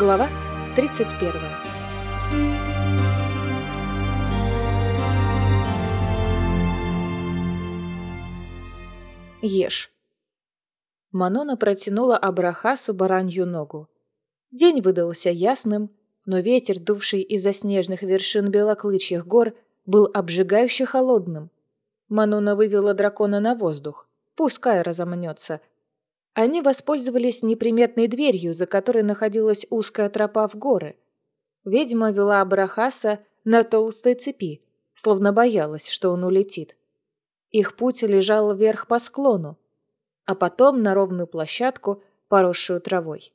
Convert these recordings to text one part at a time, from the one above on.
Глава 31 Ешь. Манона протянула Абрахасу баранью ногу. День выдался ясным, но ветер, дувший из-за снежных вершин белоклычьих гор, был обжигающе холодным. Манона вывела дракона на воздух. Пускай разомнется. Они воспользовались неприметной дверью, за которой находилась узкая тропа в горы. Ведьма вела Абрахаса на толстой цепи, словно боялась, что он улетит. Их путь лежал вверх по склону, а потом на ровную площадку, поросшую травой.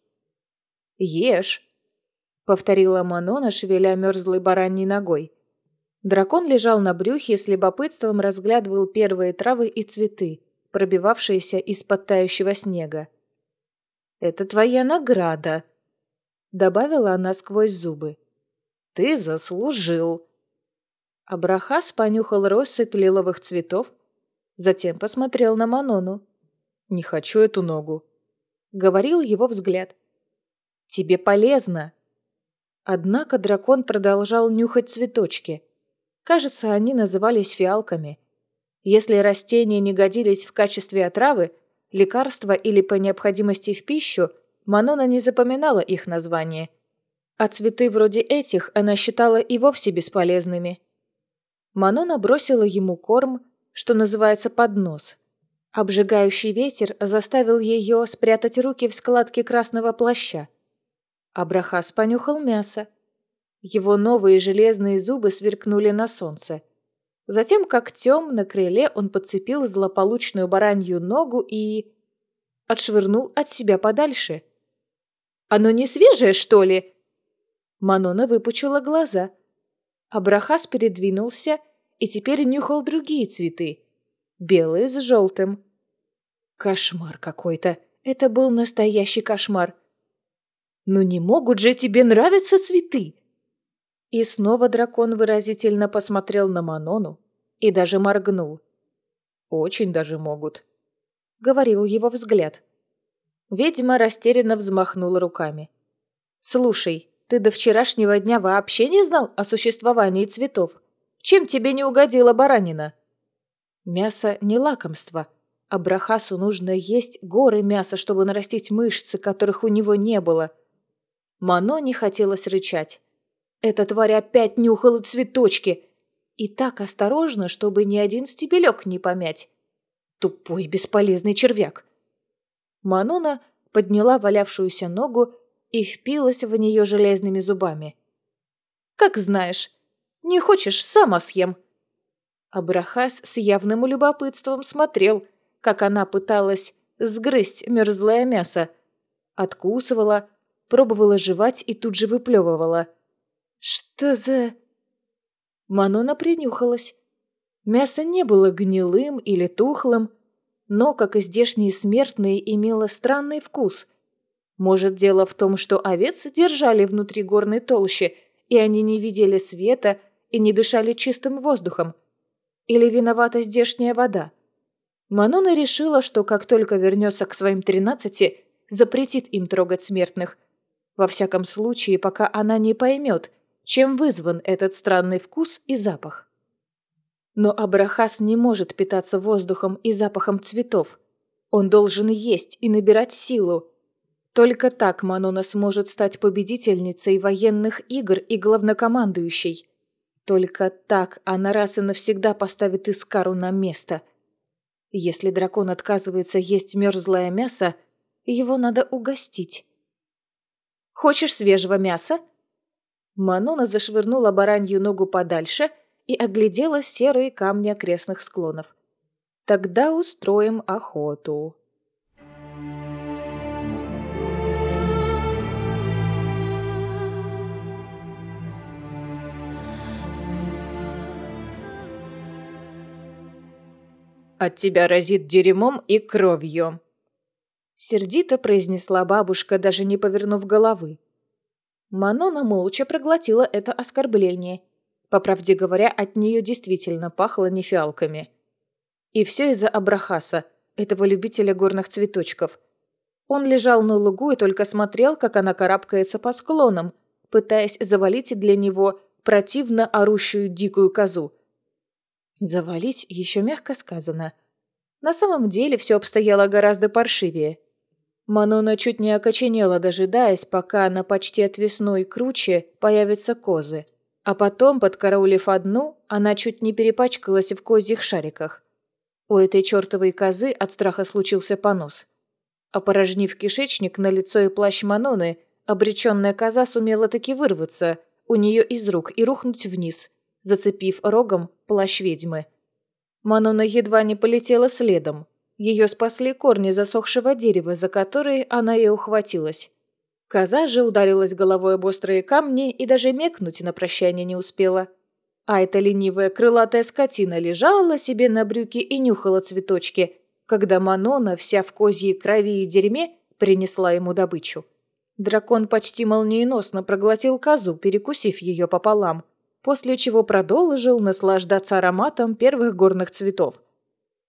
«Ешь!» — повторила Манона, шевеля мерзлой бараньей ногой. Дракон лежал на брюхе и с любопытством разглядывал первые травы и цветы, пробивавшиеся из-под тающего снега. «Это твоя награда», — добавила она сквозь зубы. «Ты заслужил». Абрахас понюхал россыпь лиловых цветов, затем посмотрел на Манону. «Не хочу эту ногу», — говорил его взгляд. «Тебе полезно». Однако дракон продолжал нюхать цветочки — Кажется, они назывались фиалками. Если растения не годились в качестве отравы, лекарства или по необходимости в пищу, Манона не запоминала их название. А цветы вроде этих она считала и вовсе бесполезными. Манона бросила ему корм, что называется поднос. Обжигающий ветер заставил ее спрятать руки в складке красного плаща. Абрахас понюхал мясо. Его новые железные зубы сверкнули на солнце. Затем когтем на крыле он подцепил злополучную баранью ногу и... отшвырнул от себя подальше. «Оно не свежее, что ли?» Манона выпучила глаза. Абрахас передвинулся и теперь нюхал другие цветы. Белые с желтым. Кошмар какой-то. Это был настоящий кошмар. «Ну не могут же тебе нравиться цветы!» И снова дракон выразительно посмотрел на Манону и даже моргнул. «Очень даже могут», — говорил его взгляд. Ведьма растерянно взмахнула руками. «Слушай, ты до вчерашнего дня вообще не знал о существовании цветов? Чем тебе не угодила баранина?» «Мясо не лакомство», а Брахасу нужно есть горы мяса, чтобы нарастить мышцы, которых у него не было. Мано не хотелось рычать. Эта тварь опять нюхала цветочки. И так осторожно, чтобы ни один стебелек не помять. Тупой бесполезный червяк. Манона подняла валявшуюся ногу и впилась в нее железными зубами. «Как знаешь. Не хочешь, сама съем». Абрахас с явным любопытством смотрел, как она пыталась сгрызть мерзлое мясо. Откусывала, пробовала жевать и тут же выплевывала. «Что за...» Манона принюхалась. Мясо не было гнилым или тухлым, но, как и здешние смертные, имело странный вкус. Может, дело в том, что овец держали внутри горной толщи, и они не видели света и не дышали чистым воздухом? Или виновата здешняя вода? Манона решила, что как только вернется к своим тринадцати, запретит им трогать смертных. Во всяком случае, пока она не поймет, чем вызван этот странный вкус и запах. Но Абрахас не может питаться воздухом и запахом цветов. Он должен есть и набирать силу. Только так Манона сможет стать победительницей военных игр и главнокомандующей. Только так она раз и навсегда поставит Искару на место. Если дракон отказывается есть мерзлое мясо, его надо угостить. «Хочешь свежего мяса?» Манона зашвырнула баранью ногу подальше и оглядела серые камни окрестных склонов. «Тогда устроим охоту». «От тебя разит дерьмом и кровью», — сердито произнесла бабушка, даже не повернув головы. Манона молча проглотила это оскорбление. По правде говоря, от нее действительно пахло не фиалками. И все из-за Абрахаса, этого любителя горных цветочков. Он лежал на лугу и только смотрел, как она карабкается по склонам, пытаясь завалить для него противно орущую дикую козу. Завалить еще мягко сказано. На самом деле все обстояло гораздо паршивее. Манона чуть не окоченела, дожидаясь, пока на почти отвесной круче появятся козы. А потом, подкараулив одну, она чуть не перепачкалась в козьих шариках. У этой чертовой козы от страха случился понос. Опорожнив кишечник на лицо и плащ Маноны, обреченная коза сумела таки вырваться у нее из рук и рухнуть вниз, зацепив рогом плащ ведьмы. Манона едва не полетела следом. Ее спасли корни засохшего дерева, за которые она и ухватилась. Коза же ударилась головой об острые камни и даже мекнуть на прощание не успела. А эта ленивая крылатая скотина лежала себе на брюке и нюхала цветочки, когда Манона, вся в козьей крови и дерьме, принесла ему добычу. Дракон почти молниеносно проглотил козу, перекусив ее пополам, после чего продолжил наслаждаться ароматом первых горных цветов.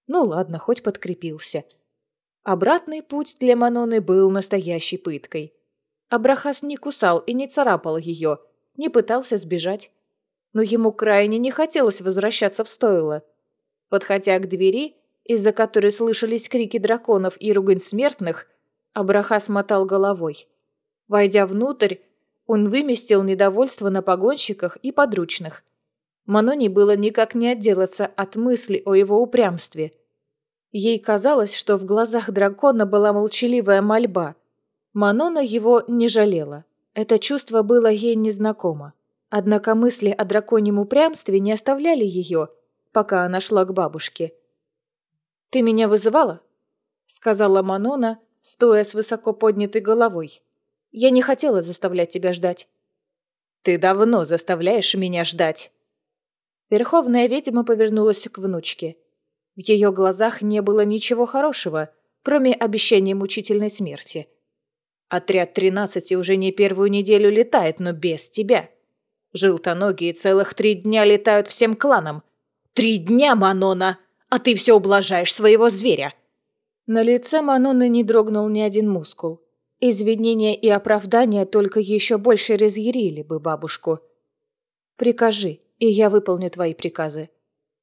Ну ладно, хоть подкрепился. Обратный путь для Маноны был настоящей пыткой. Абрахас не кусал и не царапал ее, не пытался сбежать. Но ему крайне не хотелось возвращаться в стойло. Подходя к двери, из-за которой слышались крики драконов и ругань смертных, Абрахас мотал головой. Войдя внутрь, он выместил недовольство на погонщиках и подручных. Маноне было никак не отделаться от мысли о его упрямстве. Ей казалось, что в глазах дракона была молчаливая мольба – Манона его не жалела. Это чувство было ей незнакомо. Однако мысли о драконьем упрямстве не оставляли ее, пока она шла к бабушке. «Ты меня вызывала?» — сказала Манона, стоя с высоко поднятой головой. «Я не хотела заставлять тебя ждать». «Ты давно заставляешь меня ждать!» Верховная ведьма повернулась к внучке. В ее глазах не было ничего хорошего, кроме обещания мучительной смерти — Отряд тринадцати уже не первую неделю летает, но без тебя. Желтоногие целых три дня летают всем кланам. Три дня, Манона! А ты все ублажаешь своего зверя!» На лице Маноны не дрогнул ни один мускул. Извинения и оправдания только еще больше разъярили бы бабушку. «Прикажи, и я выполню твои приказы.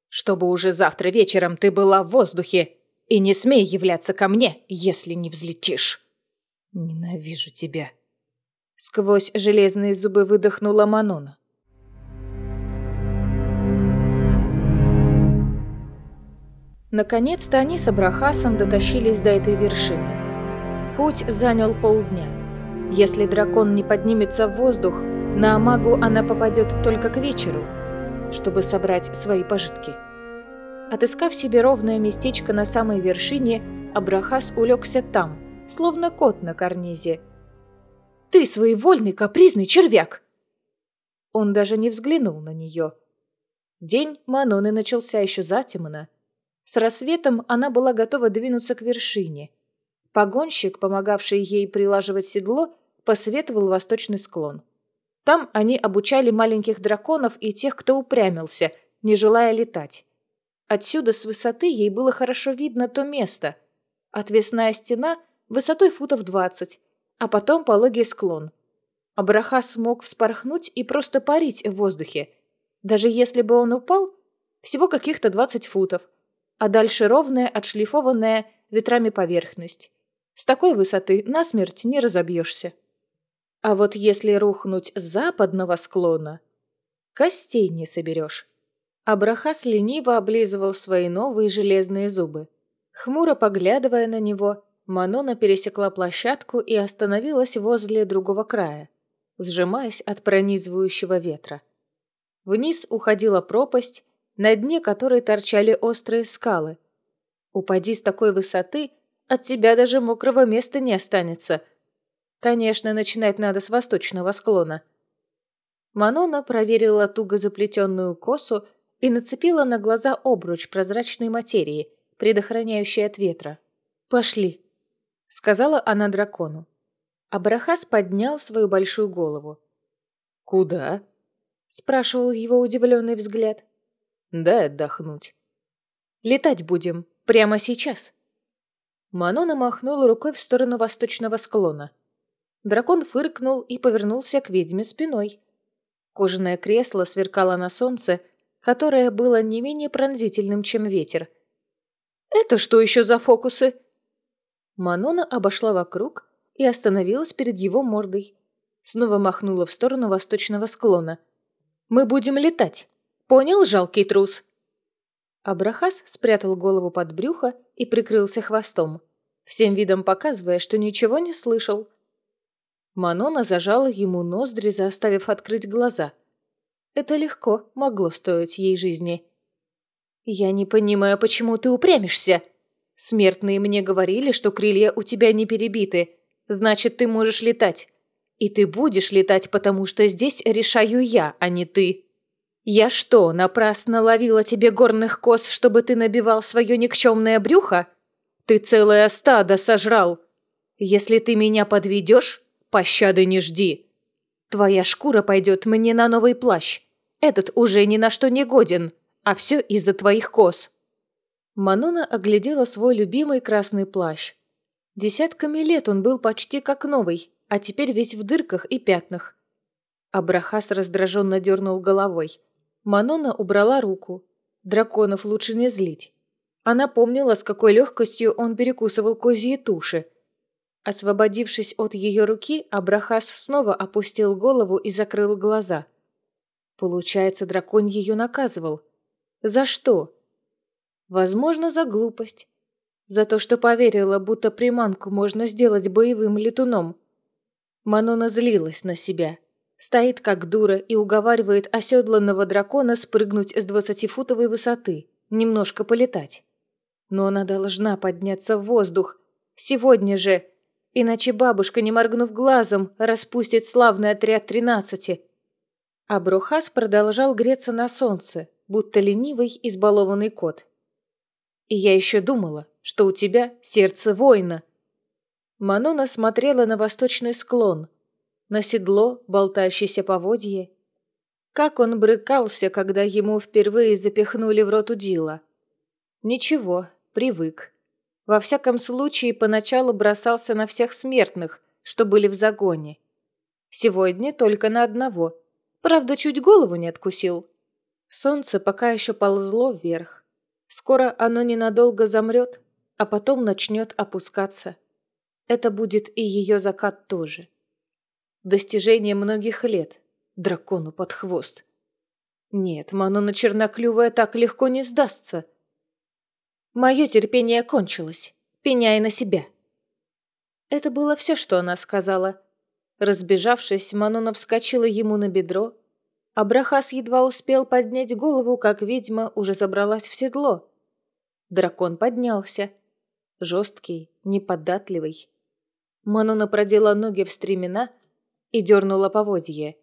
Чтобы уже завтра вечером ты была в воздухе, и не смей являться ко мне, если не взлетишь». «Ненавижу тебя!» Сквозь железные зубы выдохнула Манона. Наконец-то они с Абрахасом дотащились до этой вершины. Путь занял полдня. Если дракон не поднимется в воздух, на Амагу она попадет только к вечеру, чтобы собрать свои пожитки. Отыскав себе ровное местечко на самой вершине, Абрахас улегся там, словно кот на карнизе. «Ты своевольный капризный червяк!» Он даже не взглянул на нее. День Маноны начался еще затемно. С рассветом она была готова двинуться к вершине. Погонщик, помогавший ей прилаживать седло, посоветовал восточный склон. Там они обучали маленьких драконов и тех, кто упрямился, не желая летать. Отсюда с высоты ей было хорошо видно то место. Отвесная стена – высотой футов двадцать, а потом пологий склон. Абраха смог вспорхнуть и просто парить в воздухе. Даже если бы он упал, всего каких-то двадцать футов, а дальше ровная, отшлифованная ветрами поверхность. С такой высоты насмерть не разобьешься. А вот если рухнуть с западного склона, костей не соберешь. Абрахас лениво облизывал свои новые железные зубы. Хмуро поглядывая на него, Манона пересекла площадку и остановилась возле другого края, сжимаясь от пронизывающего ветра. Вниз уходила пропасть, на дне которой торчали острые скалы. Упади с такой высоты, от тебя даже мокрого места не останется. Конечно, начинать надо с восточного склона. Манона проверила туго заплетенную косу и нацепила на глаза обруч прозрачной материи, предохраняющей от ветра. «Пошли», сказала она дракону. Абрахас поднял свою большую голову. «Куда?» – спрашивал его удивленный взгляд. «Дай отдохнуть». «Летать будем прямо сейчас». Манона махнула рукой в сторону восточного склона. Дракон фыркнул и повернулся к ведьме спиной. Кожаное кресло сверкало на солнце, которое было не менее пронзительным, чем ветер. «Это что еще за фокусы?» Манона обошла вокруг и остановилась перед его мордой. Снова махнула в сторону восточного склона. «Мы будем летать. Понял, жалкий трус?» Абрахас спрятал голову под брюхо и прикрылся хвостом, всем видом показывая, что ничего не слышал. Манона зажала ему ноздри, заставив открыть глаза. Это легко могло стоить ей жизни. «Я не понимаю, почему ты упрямишься. Смертные мне говорили, что крылья у тебя не перебиты. Значит, ты можешь летать. И ты будешь летать, потому что здесь решаю я, а не ты. Я что, напрасно ловила тебе горных коз, чтобы ты набивал свое никчемное брюхо? Ты целое стадо сожрал. Если ты меня подведешь, пощады не жди. Твоя шкура пойдет мне на новый плащ. Этот уже ни на что не годен, а все из-за твоих коз. Манона оглядела свой любимый красный плащ. Десятками лет он был почти как новый, а теперь весь в дырках и пятнах. Абрахас раздраженно дернул головой. Манона убрала руку. Драконов лучше не злить. Она помнила, с какой легкостью он перекусывал козьи туши. Освободившись от ее руки, Абрахас снова опустил голову и закрыл глаза. Получается, дракон ее наказывал. За что? Возможно, за глупость. За то, что поверила, будто приманку можно сделать боевым летуном. Манона злилась на себя. Стоит как дура и уговаривает оседланного дракона спрыгнуть с двадцатифутовой высоты, немножко полетать. Но она должна подняться в воздух. Сегодня же. Иначе бабушка, не моргнув глазом, распустит славный отряд тринадцати. А Брухас продолжал греться на солнце, будто ленивый избалованный кот. И я еще думала, что у тебя сердце воина. Манона смотрела на восточный склон, на седло, болтающееся поводье. Как он брыкался, когда ему впервые запихнули в рот удила. Ничего, привык. Во всяком случае, поначалу бросался на всех смертных, что были в загоне. Сегодня только на одного. Правда, чуть голову не откусил. Солнце пока еще ползло вверх. Скоро оно ненадолго замрет, а потом начнет опускаться. Это будет и ее закат тоже. Достижение многих лет. Дракону под хвост. Нет, Манона Черноклювая так легко не сдастся. Мое терпение кончилось. Пеняй на себя. Это было все, что она сказала. Разбежавшись, Манона вскочила ему на бедро, Абрахас едва успел поднять голову, как ведьма уже забралась в седло. Дракон поднялся. Жесткий, неподатливый. Манона продела ноги в стремена и дернула поводье.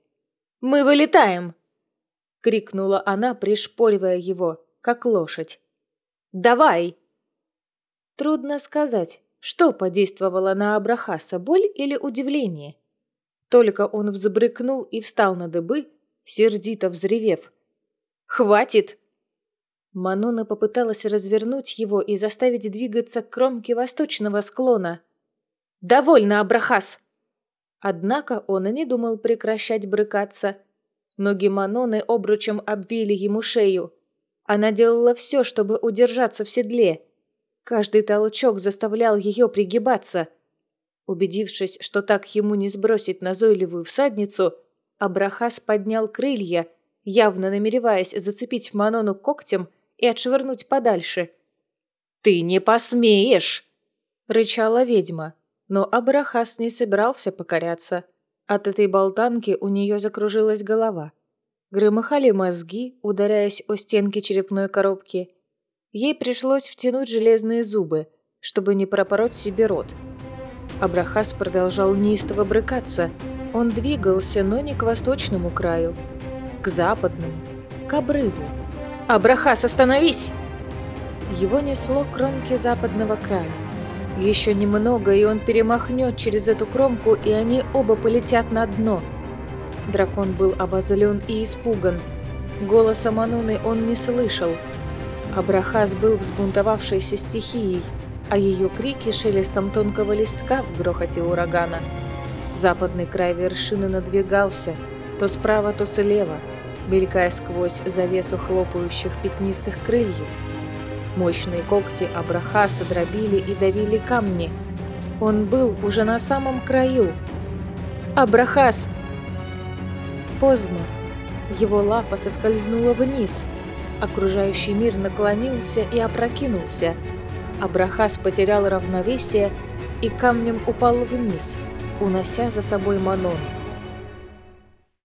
«Мы вылетаем!» — крикнула она, пришпоривая его, как лошадь. «Давай!» Трудно сказать, что подействовало на Абрахаса, боль или удивление. Только он взбрыкнул и встал на дыбы, сердито взревев. «Хватит!» Манона попыталась развернуть его и заставить двигаться к кромке восточного склона. «Довольно, Абрахас!» Однако он и не думал прекращать брыкаться. Ноги Маноны обручем обвили ему шею. Она делала все, чтобы удержаться в седле. Каждый толчок заставлял ее пригибаться. Убедившись, что так ему не сбросить назойливую всадницу, Абрахас поднял крылья, явно намереваясь зацепить Манону когтем и отшвырнуть подальше. «Ты не посмеешь!» — рычала ведьма. Но Абрахас не собирался покоряться. От этой болтанки у нее закружилась голова. Громыхали мозги, ударяясь о стенки черепной коробки. Ей пришлось втянуть железные зубы, чтобы не пропороть себе рот. Абрахас продолжал неистово брыкаться — он двигался, но не к восточному краю, к западному, к обрыву. «Абрахас, остановись!» Его несло к кромке западного края. Еще немного, и он перемахнет через эту кромку, и они оба полетят на дно. Дракон был обозлен и испуган. Голоса Мануны он не слышал. Абрахас был взбунтовавшейся стихией. а ее крики шелестом тонкого листка в грохоте урагана. Западный край вершины надвигался, то справа, то слева, мелькая сквозь завесу хлопающих пятнистых крыльев. Мощные когти Абрахаса дробили и давили камни. Он был уже на самом краю. «Абрахас!» Поздно. Его лапа соскользнула вниз. Окружающий мир наклонился и опрокинулся. Абрахас потерял равновесие и камнем упал вниз, унося за собой Манон.